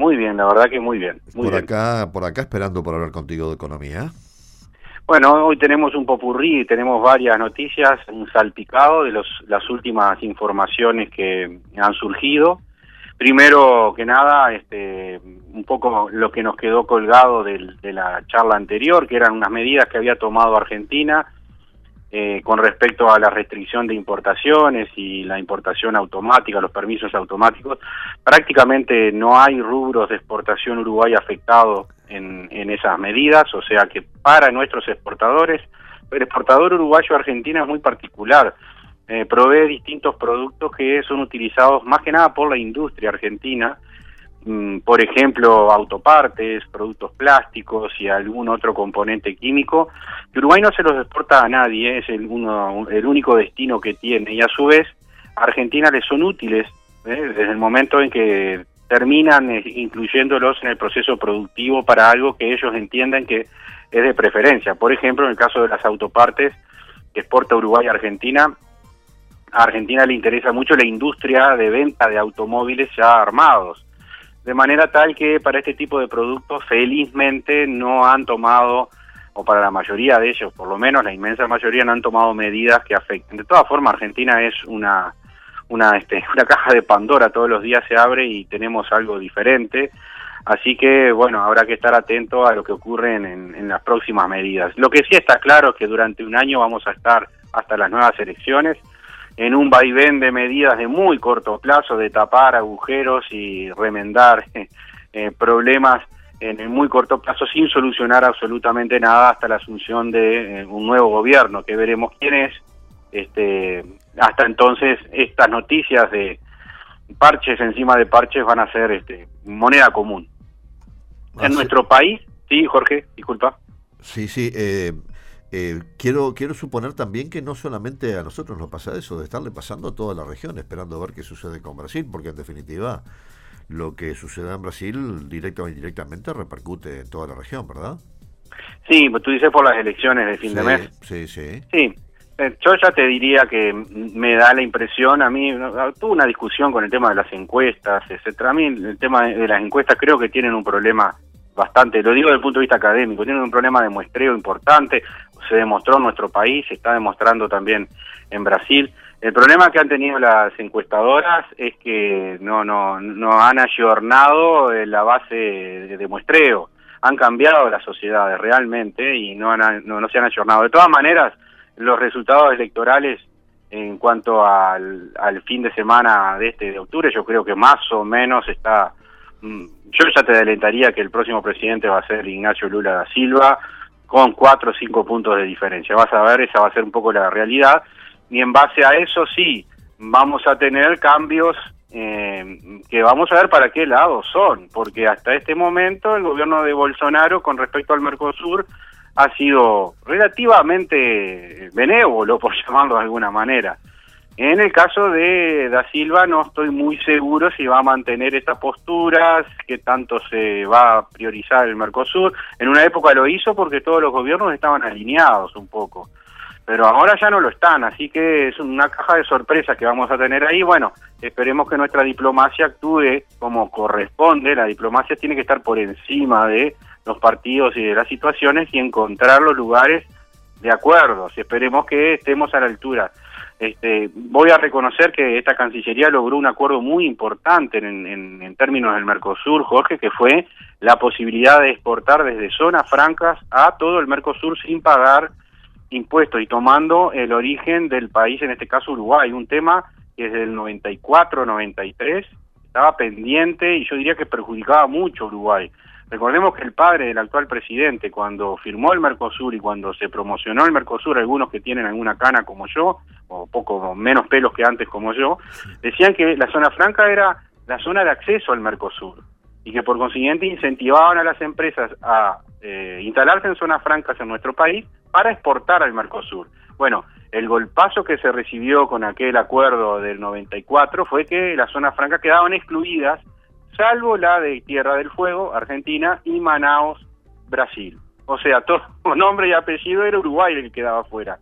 Muy bien, la verdad que muy bien. por acá, por acá esperando por hablar contigo de economía. Bueno, hoy tenemos un popurrí, tenemos varias noticias, un salpicado de los, las últimas informaciones que han surgido. Primero que nada, este, un poco lo que nos quedó colgado de la charla anterior, que eran unas medidas que había tomado Argentina eh, con respecto a la restricción de importaciones y la importación automática, los permisos automáticos, prácticamente no hay rubros de exportación Uruguay afectados en, esas medidas, o sea que para nuestros exportadores, el exportador uruguayo argentino es muy particular, eh, provee distintos productos que son utilizados más que nada por la industria argentina, por ejemplo, autopartes, productos plásticos y algún otro componente químico, Uruguay no se los exporta a nadie, es el, uno, el único destino que tiene, y a su vez a Argentina les son útiles ¿eh? desde el momento en que terminan eh, incluyéndolos en el proceso productivo para algo que ellos entiendan que es de preferencia. Por ejemplo, en el caso de las autopartes que exporta Uruguay a Argentina, a Argentina le interesa mucho la industria de venta de automóviles ya armados de manera tal que para este tipo de productos felizmente no han tomado, o para la mayoría de ellos, por lo menos la inmensa mayoría, no han tomado medidas que afecten. De todas formas, Argentina es una, una, este, una caja de Pandora, todos los días se abre y tenemos algo diferente. Así que, bueno, habrá que estar atento a lo que ocurre en, en, las próximas medidas. Lo que sí está claro es que durante un año vamos a estar hasta las nuevas elecciones en un vaivén de medidas de muy corto plazo, de tapar agujeros y remendar eh, problemas en el muy corto plazo sin solucionar absolutamente nada hasta la asunción de eh, un nuevo gobierno, que veremos quién es. Este, hasta entonces estas noticias de parches encima de parches van a ser este, moneda común. en nuestro país, sí, Jorge, disculpa. Sí, sí, eh, eh, quiero, quiero suponer también que no solamente a nosotros nos pasa eso, de estarle pasando a toda la región, esperando a ver qué sucede con Brasil, porque en definitiva lo que suceda en Brasil directa o indirectamente repercute en toda la región, ¿verdad? Sí, pues tú dices por las elecciones de fin de mes. Sí, sí. Sí, eh, yo ya te diría que me da la impresión, a mí tuve una discusión con el tema de las encuestas, etcétera. A mí el tema de las encuestas creo que tienen un problema bastante, lo digo desde el punto de vista académico, tienen un problema de muestreo importante, se demostró en nuestro país, se está demostrando también en Brasil. El problema que han tenido las encuestadoras es que no no no han ayornado la base de, muestreo, han cambiado las sociedades realmente y no, han, no, se han ayornado. De todas maneras, los resultados electorales en cuanto al, al fin de semana de este de octubre, yo creo que más o menos está yo ya te adelantaría que el próximo presidente va a ser Ignacio Lula da Silva, con cuatro o cinco puntos de diferencia. Vas a ver, esa va a ser un poco la realidad. Y en base a eso sí, vamos a tener cambios eh, que vamos a ver para qué lado son, porque hasta este momento el gobierno de Bolsonaro con respecto al Mercosur ha sido relativamente benévolo, por llamarlo de alguna manera. En el caso de Da Silva no estoy muy seguro si va a mantener estas posturas, que tanto se va a priorizar el Mercosur. En una época lo hizo porque todos los gobiernos estaban alineados un poco, pero ahora ya no lo están, así que es una caja de sorpresas que vamos a tener ahí. Bueno, esperemos que nuestra diplomacia actúe como corresponde. La diplomacia tiene que estar por encima de los partidos y de las situaciones y encontrar los lugares de acuerdos. Esperemos que estemos a la altura este, voy a reconocer que esta Cancillería logró un acuerdo muy importante en, términos del Mercosur, Jorge, que fue la posibilidad de exportar desde zonas francas a todo el Mercosur sin pagar impuestos y tomando el origen del país, en este caso Uruguay, un tema que desde el 94-93 estaba pendiente y yo diría que perjudicaba mucho Uruguay. Recordemos que el padre del actual presidente, cuando firmó el Mercosur y cuando se promocionó el Mercosur, algunos que tienen alguna cana como yo, o poco menos pelos que antes como yo, decían que la zona franca era la zona de acceso al Mercosur. y que por consiguiente incentivaban a las empresas a eh, instalarse en zonas francas en nuestro país para exportar al Mercosur. Bueno, el golpazo que se recibió con aquel acuerdo del 94 fue que las zonas francas quedaban excluidas, salvo la de Tierra del Fuego, Argentina, y Manaos, Brasil. O sea, todo nombre y apellido era Uruguay el que quedaba fuera.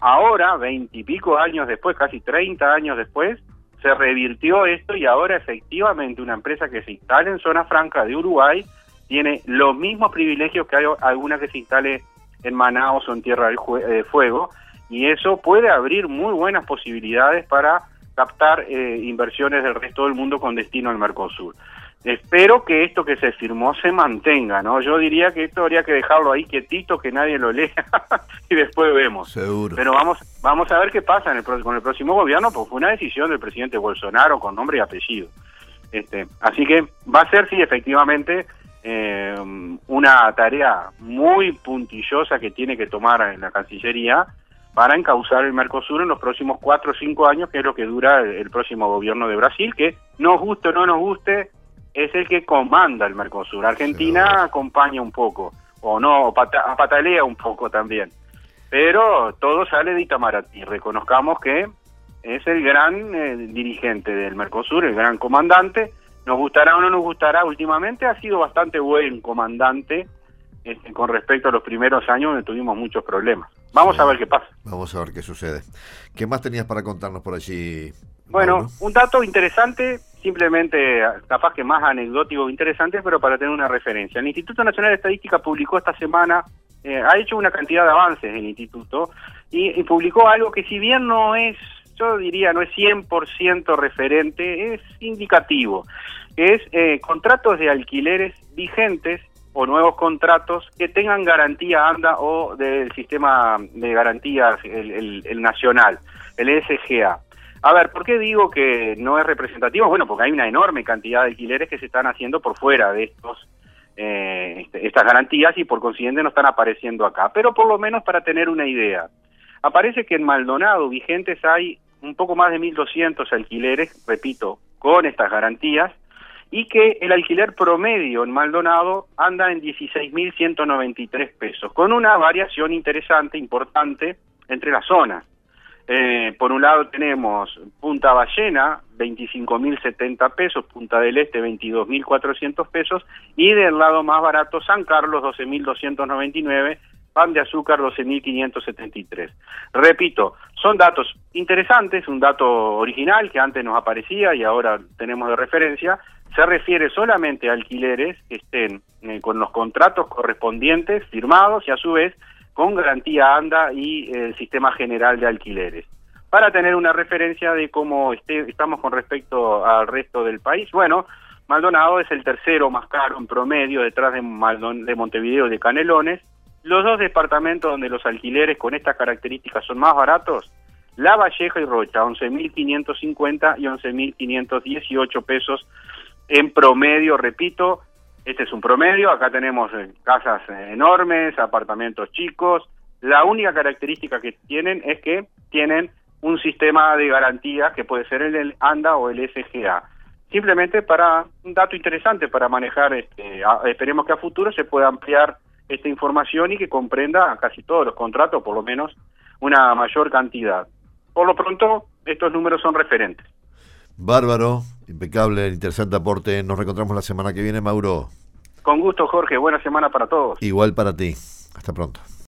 Ahora, veintipico años después, casi treinta años después, se revirtió esto y ahora efectivamente una empresa que se instale en zona franca de Uruguay tiene los mismos privilegios que hay alguna que se instale en Manaus o en Tierra del eh, Fuego y eso puede abrir muy buenas posibilidades para captar eh, inversiones del resto del mundo con destino al Mercosur. Espero que esto que se firmó se mantenga, ¿no? Yo diría que esto habría que dejarlo ahí quietito, que nadie lo lea y después vemos. Seguro. Pero vamos, vamos a ver qué pasa en el, con el próximo gobierno, porque fue una decisión del presidente Bolsonaro con nombre y apellido. Este, así que va a ser, sí, efectivamente, eh, una tarea muy puntillosa que tiene que tomar en la Cancillería para encauzar el Mercosur en los próximos cuatro o cinco años, que es lo que dura el próximo gobierno de Brasil, que nos guste o no nos guste, es el que comanda el Mercosur. Argentina acompaña un poco, o no, patalea un poco también. Pero todo sale de Itamaraty. Reconozcamos que es el gran eh, dirigente del Mercosur, el gran comandante. Nos gustará o no nos gustará, últimamente ha sido bastante buen comandante este, con respecto a los primeros años donde tuvimos muchos problemas. Vamos a ver qué pasa. Vamos a ver qué sucede. ¿Qué más tenías para contarnos por allí? Bueno, un dato interesante simplemente capaz que más anecdótico interesante, pero para tener una referencia. El Instituto Nacional de Estadística publicó esta semana, eh, ha hecho una cantidad de avances el instituto, y, publicó algo que si bien no es, yo diría, no es 100% referente, es indicativo, es eh, contratos de alquileres vigentes o nuevos contratos que tengan garantía ANDA o del sistema de garantías, el, el nacional, el SGA. A ver, ¿por qué digo que no es representativo? Bueno, porque hay una enorme cantidad de alquileres que se están haciendo por fuera de estos eh, este, estas garantías y por consiguiente no están apareciendo acá. Pero por lo menos para tener una idea. Aparece que en Maldonado vigentes hay un poco más de 1.200 alquileres, repito, con estas garantías, y que el alquiler promedio en Maldonado anda en 16.193 pesos, con una variación interesante, importante, entre las zonas. Eh, por un lado tenemos Punta Ballena, 25.070 pesos, Punta del Este, 22.400 pesos, y del lado más barato, San Carlos, 12.299, Pan de Azúcar, 12.573. Repito, son datos interesantes, un dato original que antes nos aparecía y ahora tenemos de referencia, se refiere solamente a alquileres que estén eh, con los contratos correspondientes firmados y a su vez con garantía ANDA y el sistema general de alquileres. Para tener una referencia de cómo este, estamos con respecto al resto del país, bueno, Maldonado es el tercero más caro en promedio detrás de, de Montevideo y de Canelones. Los dos departamentos donde los alquileres con estas características son más baratos, La Valleja y Rocha, 11.550 y 11.518 pesos en promedio, repito, este es un promedio, acá tenemos eh, casas eh, enormes, apartamentos chicos. La única característica que tienen es que tienen un sistema de garantía que puede ser el ANDA o el SGA. Simplemente para un dato interesante para manejar, este, esperemos que a futuro se pueda ampliar esta información y que comprenda casi todos los contratos, por lo menos una mayor cantidad. Por lo pronto, estos números son referentes. Bárbaro, impecable, interesante aporte. Nos reencontramos la semana que viene, Mauro. Con gusto, Jorge. Buena semana para todos. Igual para ti. Hasta pronto.